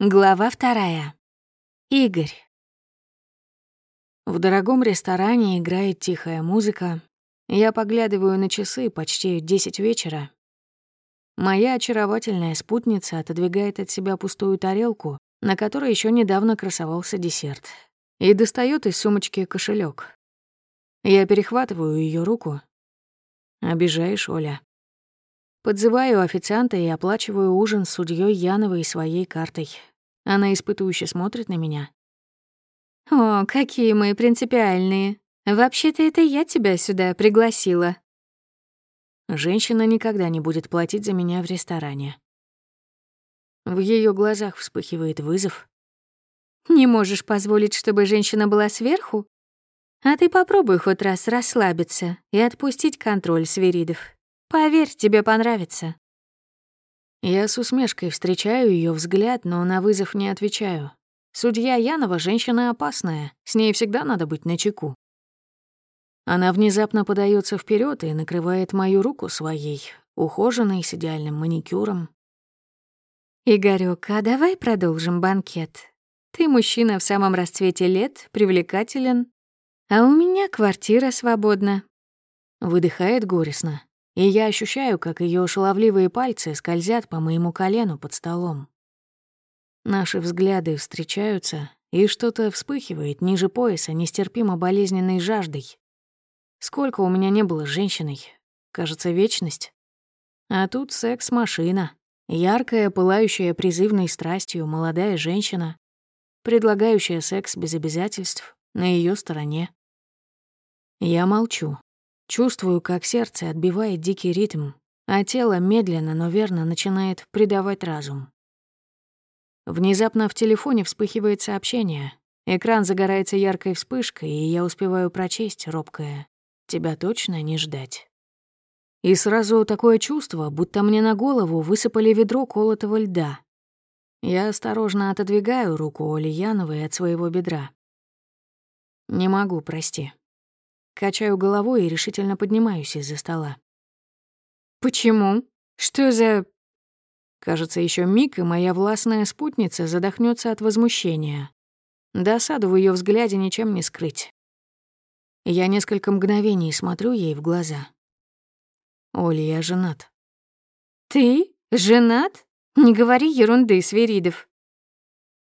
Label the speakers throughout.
Speaker 1: Глава вторая. Игорь. В дорогом ресторане играет тихая музыка. Я поглядываю на часы почти десять вечера. Моя очаровательная спутница отодвигает от себя пустую тарелку, на которой еще недавно красовался десерт, и достает из сумочки кошелек. Я перехватываю ее руку. «Обижаешь, Оля?» Подзываю официанта и оплачиваю ужин с судьей Яновой своей картой. Она испытующе смотрит на меня.
Speaker 2: «О, какие мы принципиальные. Вообще-то это я тебя сюда пригласила».
Speaker 1: Женщина никогда не будет платить за меня в ресторане. В ее глазах вспыхивает вызов.
Speaker 2: «Не можешь позволить, чтобы женщина была сверху? А ты попробуй хоть раз расслабиться и отпустить контроль свиридов. Поверь, тебе понравится».
Speaker 1: Я с усмешкой встречаю ее взгляд, но на вызов не отвечаю. Судья Янова — женщина опасная, с ней всегда надо быть начеку. Она внезапно подается вперед и накрывает мою руку своей, ухоженной, с идеальным маникюром.
Speaker 2: «Игорёк, а давай продолжим банкет. Ты мужчина в самом расцвете лет, привлекателен, а у меня квартира свободна».
Speaker 1: Выдыхает горестно и я ощущаю, как ее шаловливые пальцы скользят по моему колену под столом. Наши взгляды встречаются, и что-то вспыхивает ниже пояса нестерпимо болезненной жаждой. Сколько у меня не было с женщиной, кажется, вечность. А тут секс-машина, яркая, пылающая призывной страстью молодая женщина, предлагающая секс без обязательств на ее стороне. Я молчу, Чувствую, как сердце отбивает дикий ритм, а тело медленно, но верно начинает предавать разум. Внезапно в телефоне вспыхивает сообщение. Экран загорается яркой вспышкой, и я успеваю прочесть робкое «Тебя точно не ждать». И сразу такое чувство, будто мне на голову высыпали ведро колотого льда. Я осторожно отодвигаю руку Оли Яновой от своего бедра. «Не могу, прости. Качаю головой и решительно поднимаюсь из-за стола.
Speaker 2: «Почему? Что за...»
Speaker 1: Кажется, еще миг, и моя властная спутница задохнется от возмущения. Досаду в ее взгляде ничем не скрыть. Я несколько мгновений смотрю ей в глаза. «Оля, я женат».
Speaker 2: «Ты? Женат? Не говори ерунды, Сверидов».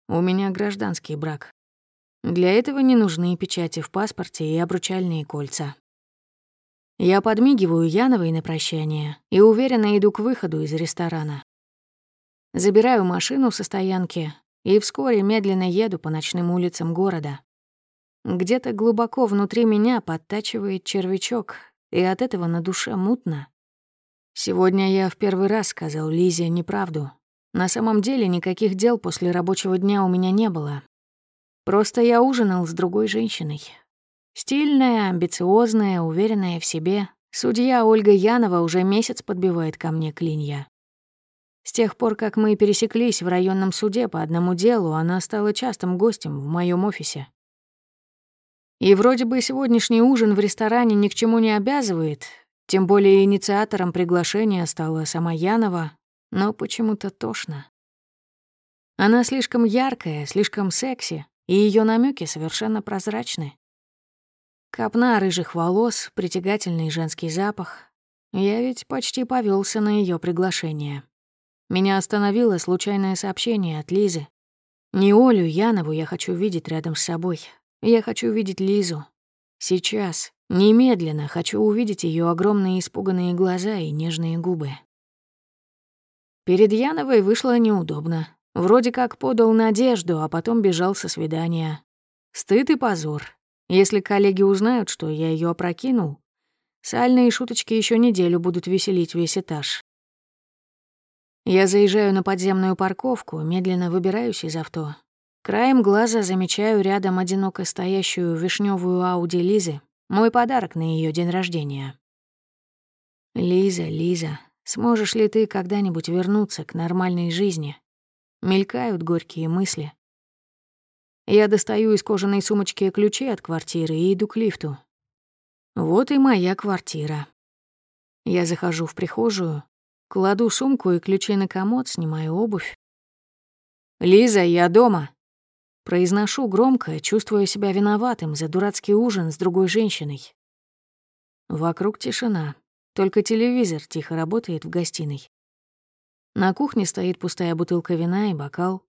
Speaker 1: «У меня гражданский брак. Для этого не нужны печати в паспорте и обручальные кольца. Я подмигиваю Яновой на прощание и уверенно иду к выходу из ресторана. Забираю машину со стоянки и вскоре медленно еду по ночным улицам города. Где-то глубоко внутри меня подтачивает червячок, и от этого на душе мутно. Сегодня я в первый раз сказал Лизе неправду. На самом деле никаких дел после рабочего дня у меня не было, Просто я ужинал с другой женщиной. Стильная, амбициозная, уверенная в себе. Судья Ольга Янова уже месяц подбивает ко мне клинья. С тех пор, как мы пересеклись в районном суде по одному делу, она стала частым гостем в моем офисе. И вроде бы сегодняшний ужин в ресторане ни к чему не обязывает, тем более инициатором приглашения стала сама Янова, но почему-то тошно. Она слишком яркая, слишком секси, и ее намеки совершенно прозрачны. Копна рыжих волос, притягательный женский запах. Я ведь почти повелся на ее приглашение. Меня остановило случайное сообщение от Лизы. Не Олю Янову я хочу видеть рядом с собой. Я хочу видеть Лизу. Сейчас, немедленно хочу увидеть ее огромные испуганные глаза и нежные губы. Перед Яновой вышло неудобно. Вроде как подал надежду, а потом бежал со свидания. Стыд и позор. Если коллеги узнают, что я ее опрокинул, сальные шуточки еще неделю будут веселить весь этаж. Я заезжаю на подземную парковку, медленно выбираюсь из авто. Краем глаза замечаю рядом одиноко стоящую вишневую Ауди Лизы, мой подарок на ее день рождения. Лиза, Лиза, сможешь ли ты когда-нибудь вернуться к нормальной жизни? Мелькают горькие мысли. Я достаю из кожаной сумочки ключи от квартиры и иду к лифту. Вот и моя квартира. Я захожу в прихожую, кладу сумку и ключи на комод, снимаю обувь. «Лиза, я дома!» Произношу громко, чувствуя себя виноватым за дурацкий ужин с другой женщиной. Вокруг тишина, только телевизор тихо работает в гостиной. На кухне стоит пустая бутылка вина и бокал.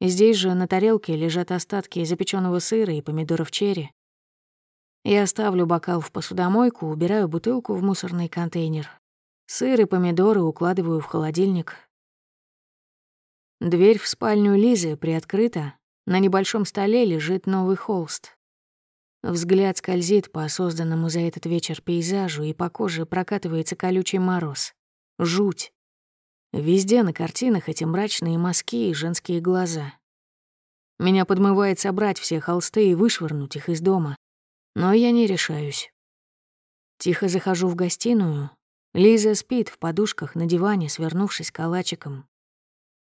Speaker 1: Здесь же на тарелке лежат остатки запеченного сыра и помидоров черри. Я ставлю бокал в посудомойку, убираю бутылку в мусорный контейнер. Сыр и помидоры укладываю в холодильник. Дверь в спальню Лизы приоткрыта. На небольшом столе лежит новый холст. Взгляд скользит по созданному за этот вечер пейзажу, и по коже прокатывается колючий мороз. Жуть. Везде на картинах эти мрачные мазки и женские глаза. Меня подмывает собрать все холсты и вышвырнуть их из дома. Но я не решаюсь. Тихо захожу в гостиную. Лиза спит в подушках на диване, свернувшись калачиком.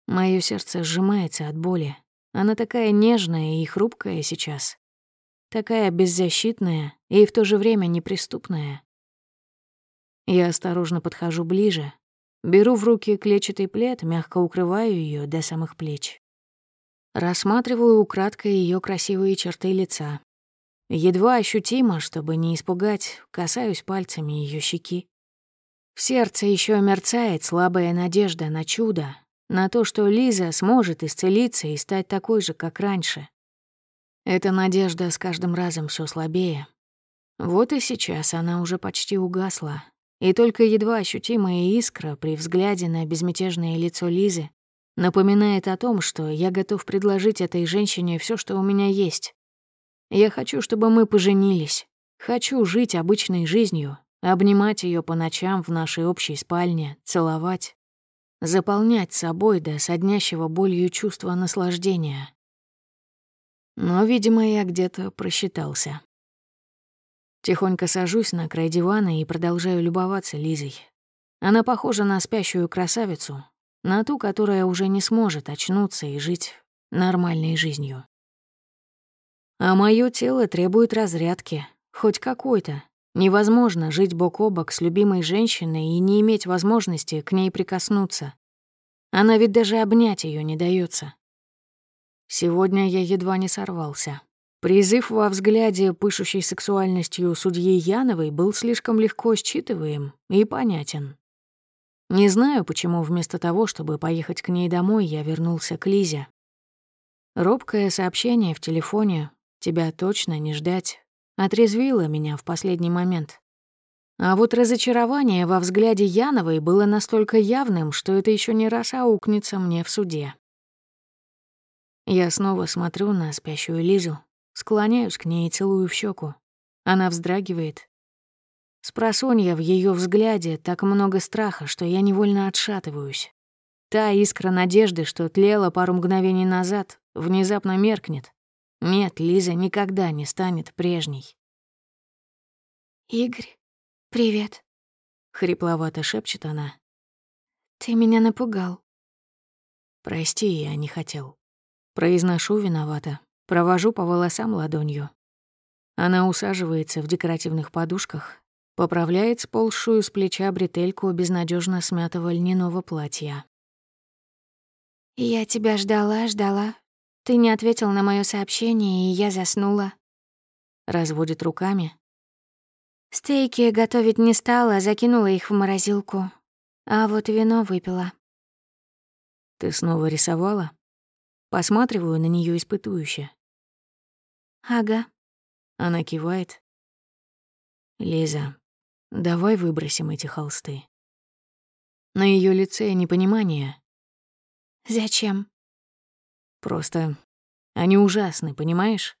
Speaker 1: Моё сердце сжимается от боли. Она такая нежная и хрупкая сейчас. Такая беззащитная и в то же время неприступная. Я осторожно подхожу ближе, Беру в руки клетчатый плед, мягко укрываю ее до самых плеч. Рассматриваю украдкой ее красивые черты лица. Едва ощутимо, чтобы не испугать, касаюсь пальцами ее щеки. В сердце еще мерцает слабая надежда на чудо, на то, что Лиза сможет исцелиться и стать такой же, как раньше. Эта надежда с каждым разом все слабее. Вот и сейчас она уже почти угасла, и только едва ощутимая искра при взгляде на безмятежное лицо Лизы напоминает о том, что я готов предложить этой женщине все, что у меня есть. Я хочу, чтобы мы поженились. Хочу жить обычной жизнью, обнимать ее по ночам в нашей общей спальне, целовать, заполнять собой до соднящего болью чувства наслаждения. Но, видимо, я где-то просчитался. Тихонько сажусь на край дивана и продолжаю любоваться Лизой. Она похожа на спящую красавицу, на ту, которая уже не сможет очнуться и жить нормальной жизнью. А моё тело требует разрядки, хоть какой-то. Невозможно жить бок о бок с любимой женщиной и не иметь возможности к ней прикоснуться. Она ведь даже обнять её не даётся. Сегодня я едва не сорвался. Призыв во взгляде, пышущей сексуальностью судьи Яновой, был слишком легко считываем и понятен. Не знаю, почему вместо того, чтобы поехать к ней домой, я вернулся к Лизе. Робкое сообщение в телефоне «Тебя точно не ждать» отрезвило меня в последний момент. А вот разочарование во взгляде Яновой было настолько явным, что это еще не раз аукнется мне в суде. Я снова смотрю на спящую Лизу, Склоняюсь к ней и целую в щеку. Она вздрагивает. Спросонья в ее взгляде так много страха, что я невольно отшатываюсь. Та искра надежды, что тлела пару мгновений назад, внезапно меркнет. Нет, Лиза никогда не станет прежней.
Speaker 2: «Игорь, привет», — хрипловато шепчет она. «Ты меня напугал».
Speaker 1: «Прости, я не хотел». Произношу виновата. Провожу по волосам ладонью. Она усаживается в декоративных подушках, поправляет сползшую с плеча бретельку безнадежно смятого льняного платья.
Speaker 2: «Я тебя ждала, ждала. Ты не ответил на мое сообщение, и я заснула».
Speaker 1: Разводит руками.
Speaker 2: Стейки готовить не стала, закинула их в морозилку. А вот вино выпила.
Speaker 1: «Ты снова рисовала?» Посматриваю на нее испытующе.
Speaker 2: «Ага».
Speaker 1: Она кивает. «Лиза, давай выбросим эти холсты». На ее лице непонимание.
Speaker 2: «Зачем?»
Speaker 1: «Просто они ужасны, понимаешь?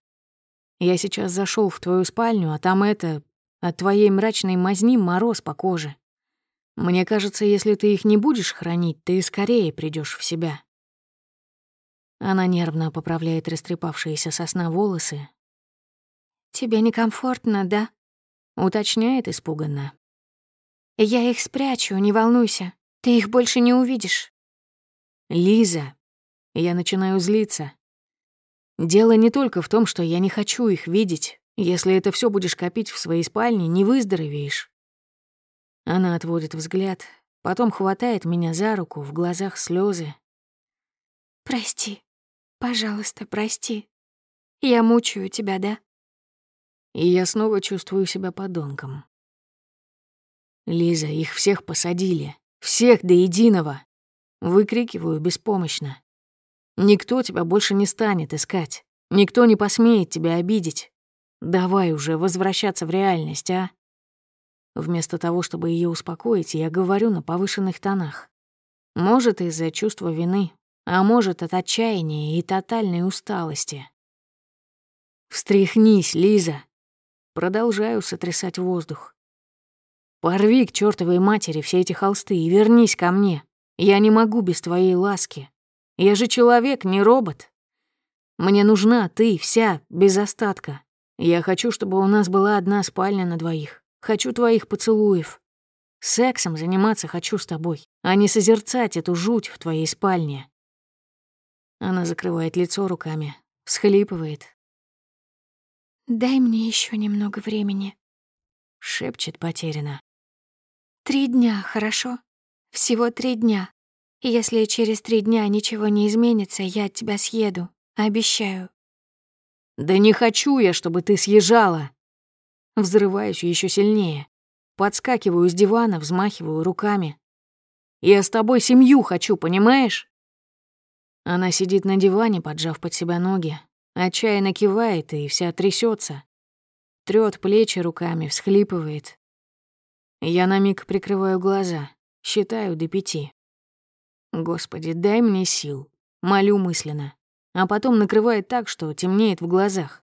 Speaker 1: Я сейчас зашел в твою спальню, а там это... От твоей мрачной мазни мороз по коже. Мне кажется, если ты их не будешь хранить, ты скорее придешь в себя». Она нервно поправляет растрепавшиеся сосна волосы,
Speaker 2: «Тебе некомфортно, да?»
Speaker 1: — уточняет испуганно.
Speaker 2: «Я их спрячу, не волнуйся. Ты их больше не увидишь».
Speaker 1: «Лиза!» Я начинаю злиться. Дело не только в том, что я не хочу их видеть. Если это все будешь копить в своей спальне, не выздоровеешь. Она отводит взгляд, потом хватает меня за руку, в глазах слезы.
Speaker 2: «Прости», Пожалуйста, прости. Я мучаю тебя, да?
Speaker 1: И я снова чувствую себя подонком. Лиза, их всех посадили. Всех до единого. Выкрикиваю беспомощно. Никто тебя больше не станет искать. Никто не посмеет тебя обидеть. Давай уже возвращаться в реальность, а? Вместо того, чтобы ее успокоить, я говорю на повышенных тонах. Может, из-за чувства вины, а может, от отчаяния и тотальной усталости. «Встряхнись, Лиза!» Продолжаю сотрясать воздух. «Порви к чёртовой матери все эти холсты и вернись ко мне. Я не могу без твоей ласки. Я же человек, не робот. Мне нужна ты вся, без остатка. Я хочу, чтобы у нас была одна спальня на двоих. Хочу твоих поцелуев. Сексом заниматься хочу с тобой, а не созерцать эту жуть в твоей спальне. Она закрывает лицо руками, всхлипывает.
Speaker 2: «Дай мне еще немного времени», —
Speaker 1: шепчет потеряно.
Speaker 2: «Три дня, хорошо? Всего три дня. Если через три дня ничего не изменится, я от тебя съеду. Обещаю».
Speaker 1: «Да не хочу я, чтобы ты съезжала!» Взрываюсь еще сильнее. Подскакиваю с дивана, взмахиваю руками. «Я с тобой семью хочу, понимаешь?» Она сидит на диване, поджав под себя ноги, отчаянно кивает и вся трясется, трёт плечи руками, всхлипывает. Я на миг прикрываю глаза, считаю до пяти. Господи, дай мне сил, молю мысленно, а потом накрывает так, что темнеет в глазах.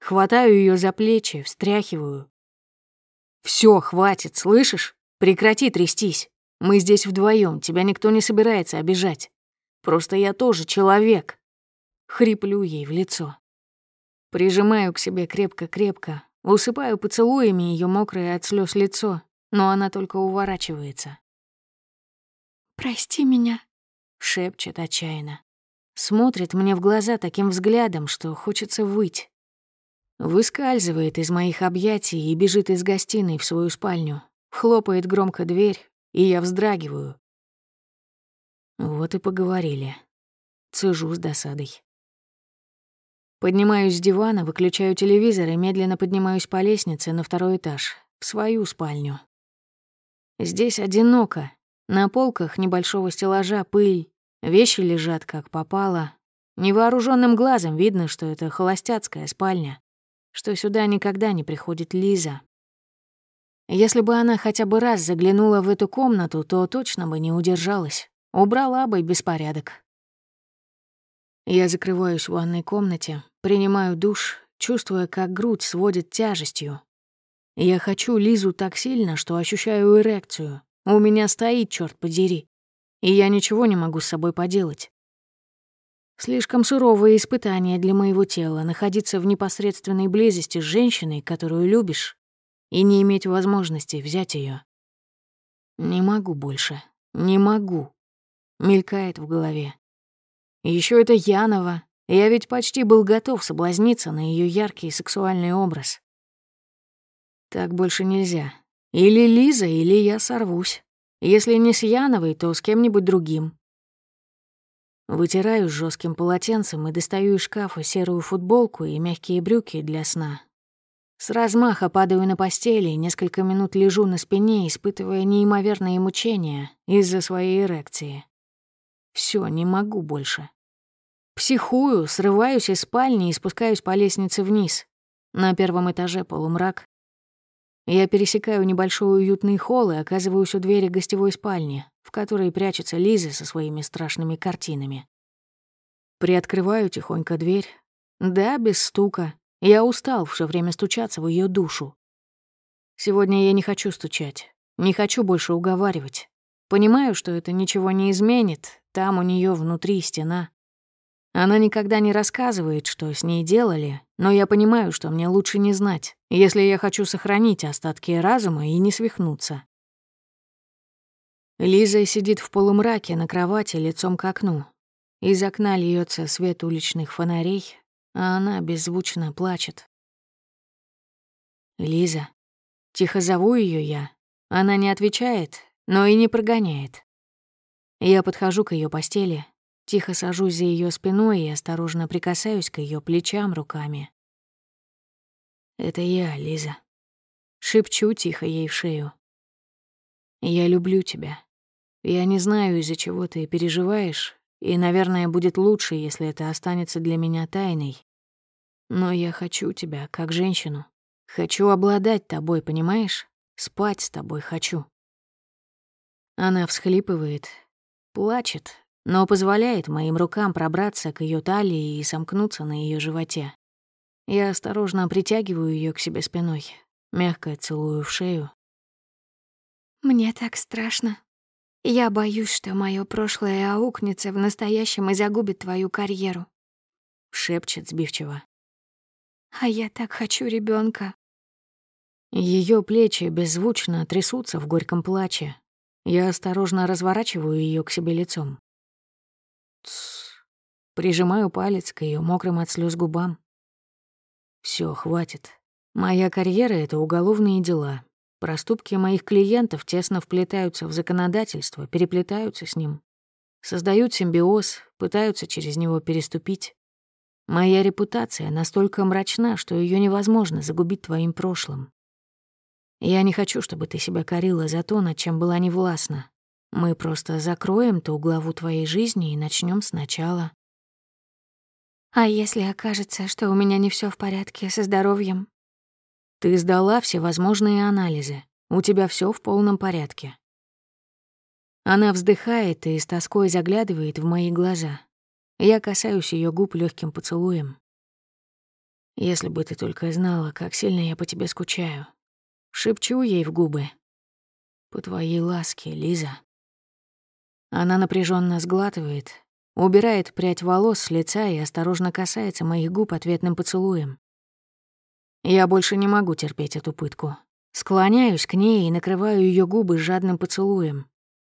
Speaker 1: Хватаю ее за плечи, встряхиваю. Все, хватит, слышишь? Прекрати трястись. Мы здесь вдвоем, тебя никто не собирается обижать. Просто я тоже человек. Хриплю ей в лицо. Прижимаю к себе крепко-крепко, усыпаю поцелуями ее мокрое от слез лицо, но она только уворачивается.
Speaker 2: «Прости меня», —
Speaker 1: шепчет отчаянно. Смотрит мне в глаза таким взглядом, что хочется выть. Выскальзывает из моих объятий и бежит из гостиной в свою спальню. Хлопает громко дверь, и я вздрагиваю. Вот и поговорили. Цежу с досадой. Поднимаюсь с дивана, выключаю телевизор и медленно поднимаюсь по лестнице на второй этаж, в свою спальню. Здесь одиноко. На полках небольшого стеллажа пыль, вещи лежат как попало. Невооруженным глазом видно, что это холостяцкая спальня что сюда никогда не приходит Лиза. Если бы она хотя бы раз заглянула в эту комнату, то точно бы не удержалась. Убрала бы беспорядок. Я закрываюсь в ванной комнате, принимаю душ, чувствуя, как грудь сводит тяжестью. Я хочу Лизу так сильно, что ощущаю эрекцию. У меня стоит, черт подери. И я ничего не могу с собой поделать. Слишком суровое испытание для моего тела находиться в непосредственной близости с женщиной, которую любишь, и не иметь возможности взять ее. Не могу больше. Не могу. Мелькает в голове. Еще это Янова. Я ведь почти был готов соблазниться на ее яркий сексуальный образ. Так больше нельзя. Или Лиза, или я сорвусь. Если не с Яновой, то с кем-нибудь другим. Вытираю жестким полотенцем и достаю из шкафа серую футболку и мягкие брюки для сна. С размаха падаю на постели и несколько минут лежу на спине, испытывая неимоверные мучения из-за своей эрекции. Все, не могу больше. Психую, срываюсь из спальни и спускаюсь по лестнице вниз. На первом этаже полумрак. Я пересекаю небольшой уютный холл и оказываюсь у двери гостевой спальни в которой прячется Лиза со своими страшными картинами. Приоткрываю тихонько дверь. Да, без стука. Я устал все время стучаться в ее душу. Сегодня я не хочу стучать, не хочу больше уговаривать. Понимаю, что это ничего не изменит, там у нее внутри стена. Она никогда не рассказывает, что с ней делали, но я понимаю, что мне лучше не знать, если я хочу сохранить остатки разума и не свихнуться. Лиза сидит в полумраке на кровати лицом к окну. Из окна льется свет уличных фонарей, а она беззвучно плачет. Лиза. Тихо зову ее я. Она не отвечает, но и не прогоняет. Я подхожу к ее постели, Тихо сажусь за ее спиной и осторожно прикасаюсь к ее плечам руками. «Это я, Лиза». Шепчу тихо ей в шею. «Я люблю тебя. Я не знаю, из-за чего ты переживаешь, и, наверное, будет лучше, если это останется для меня тайной. Но я хочу тебя, как женщину. Хочу обладать тобой, понимаешь? Спать с тобой хочу». Она всхлипывает, плачет, но позволяет моим рукам пробраться к ее талии и сомкнуться на ее животе. Я осторожно притягиваю ее к себе спиной, мягко целую в шею.
Speaker 2: «Мне так страшно. Я боюсь, что мое прошлое аукнется в настоящем и загубит твою карьеру», —
Speaker 1: шепчет сбивчиво.
Speaker 2: «А я так хочу ребенка.
Speaker 1: Ее плечи беззвучно трясутся в горьком плаче. Я осторожно разворачиваю ее к себе лицом. Прижимаю палец к ее мокрым от слез губам. Все, хватит. Моя карьера — это уголовные дела. Проступки моих клиентов тесно вплетаются в законодательство, переплетаются с ним. Создают симбиоз, пытаются через него переступить. Моя репутация настолько мрачна, что ее невозможно загубить твоим прошлым. Я не хочу, чтобы ты себя корила за то, над чем была невластна. Мы просто закроем ту главу твоей жизни и начнем сначала.
Speaker 2: А если окажется, что у меня не все в порядке со здоровьем?
Speaker 1: Ты сдала все возможные анализы. У тебя все в полном порядке. Она вздыхает и с тоской заглядывает в мои глаза. Я касаюсь ее губ легким поцелуем. Если бы ты только знала, как сильно я по тебе скучаю. Шепчу ей в губы. По твоей ласке, Лиза. Она напряженно сглатывает, Убирает прядь волос с лица и осторожно касается моих губ ответным поцелуем. Я больше не могу терпеть эту пытку. Склоняюсь к ней и накрываю ее губы жадным поцелуем.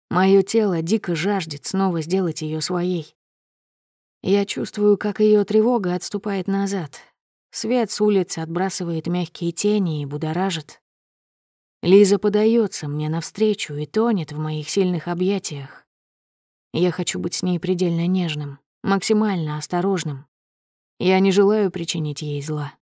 Speaker 1: Мое тело дико жаждет снова сделать ее своей. Я чувствую, как ее тревога отступает назад. Свет с улицы отбрасывает мягкие тени и будоражит. Лиза подается мне навстречу и тонет в моих сильных объятиях. Я хочу быть с ней предельно нежным, максимально осторожным. Я не желаю причинить ей зла.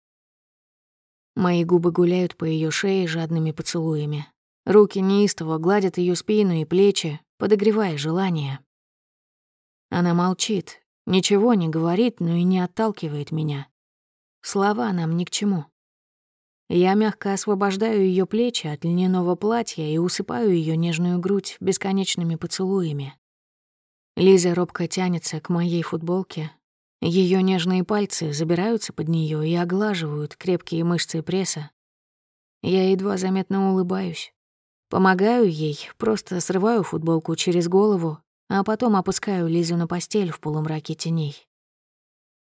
Speaker 1: Мои губы гуляют по ее шее жадными поцелуями. Руки неистово гладят ее спину и плечи, подогревая желание. Она молчит, ничего не говорит, но и не отталкивает меня. Слова нам ни к чему. Я мягко освобождаю ее плечи от льняного платья и усыпаю ее нежную грудь бесконечными поцелуями. Лиза робко тянется к моей футболке. Ее нежные пальцы забираются под нее и оглаживают крепкие мышцы пресса. Я едва заметно улыбаюсь. Помогаю ей, просто срываю футболку через голову, а потом опускаю Лизу на постель в полумраке теней.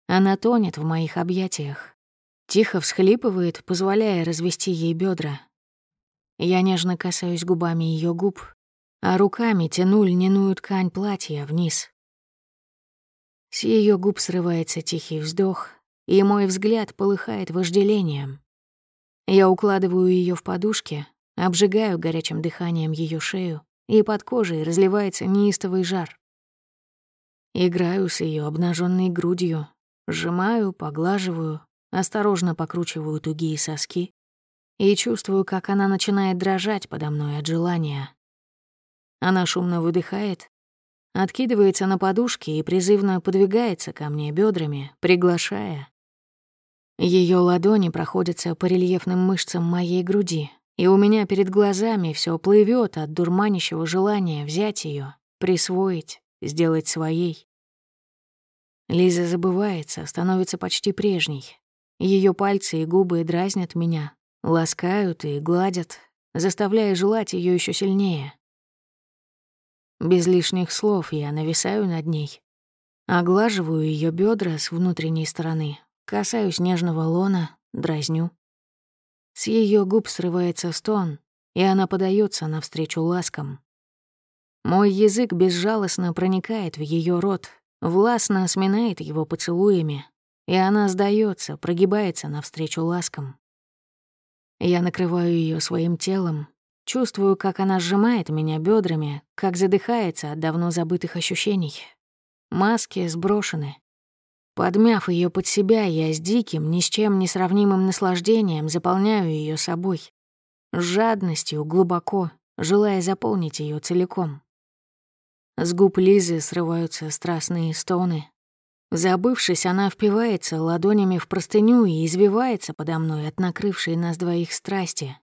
Speaker 1: Она тонет в моих объятиях. Тихо всхлипывает, позволяя развести ей бедра. Я нежно касаюсь губами ее губ, а руками тяну льняную ткань платья вниз. С ее губ срывается тихий вздох, и мой взгляд полыхает вожделением. Я укладываю ее в подушки, обжигаю горячим дыханием ее шею, и под кожей разливается неистовый жар. Играю с ее обнаженной грудью, сжимаю, поглаживаю, осторожно покручиваю тугие соски и чувствую, как она начинает дрожать подо мной от желания. Она шумно выдыхает, откидывается на подушке и призывно подвигается ко мне бедрами, приглашая. Ее ладони проходятся по рельефным мышцам моей груди, и у меня перед глазами все плывет от дурманящего желания взять ее, присвоить, сделать своей. Лиза забывается, становится почти прежней. Ее пальцы и губы дразнят меня, ласкают и гладят, заставляя желать ее еще сильнее. Без лишних слов я нависаю над ней. Оглаживаю ее бедра с внутренней стороны, касаюсь нежного лона, дразню. С ее губ срывается стон, и она подается навстречу ласкам. Мой язык безжалостно проникает в ее рот, властно сминает его поцелуями, и она сдается, прогибается навстречу ласкам. Я накрываю ее своим телом, Чувствую, как она сжимает меня бедрами, как задыхается от давно забытых ощущений. маски сброшены. Подмяв ее под себя, я с диким, ни с чем не сравнимым наслаждением заполняю ее собой. С жадностью, глубоко, желая заполнить ее целиком. С губ Лизы срываются страстные стоны. Забывшись, она впивается ладонями в простыню и извивается подо мной от накрывшей нас двоих страсти.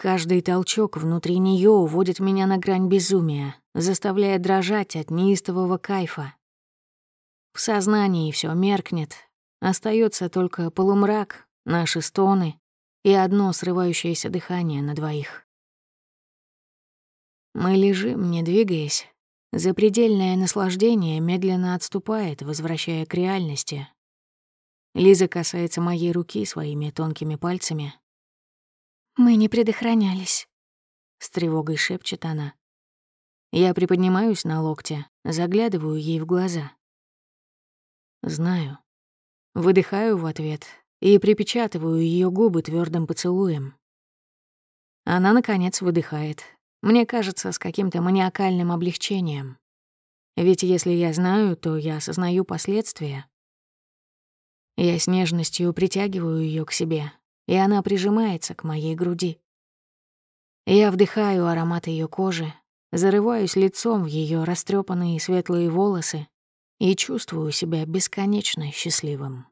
Speaker 1: Каждый толчок внутри нее уводит меня на грань безумия, заставляя дрожать от неистового кайфа. В сознании все меркнет. Остается только полумрак, наши стоны и одно срывающееся дыхание на двоих. Мы лежим, не двигаясь. Запредельное наслаждение медленно отступает, возвращая к реальности. Лиза касается моей руки своими тонкими пальцами.
Speaker 2: «Мы не предохранялись», — с тревогой шепчет она.
Speaker 1: Я приподнимаюсь на локте, заглядываю ей в глаза. Знаю. Выдыхаю в ответ и припечатываю ее губы твердым поцелуем. Она, наконец, выдыхает. Мне кажется, с каким-то маниакальным облегчением. Ведь если я знаю, то я осознаю последствия. Я с нежностью притягиваю ее к себе, и она прижимается к моей груди. Я вдыхаю аромат ее кожи, зарываюсь лицом в ее растрепанные светлые волосы и чувствую себя бесконечно счастливым.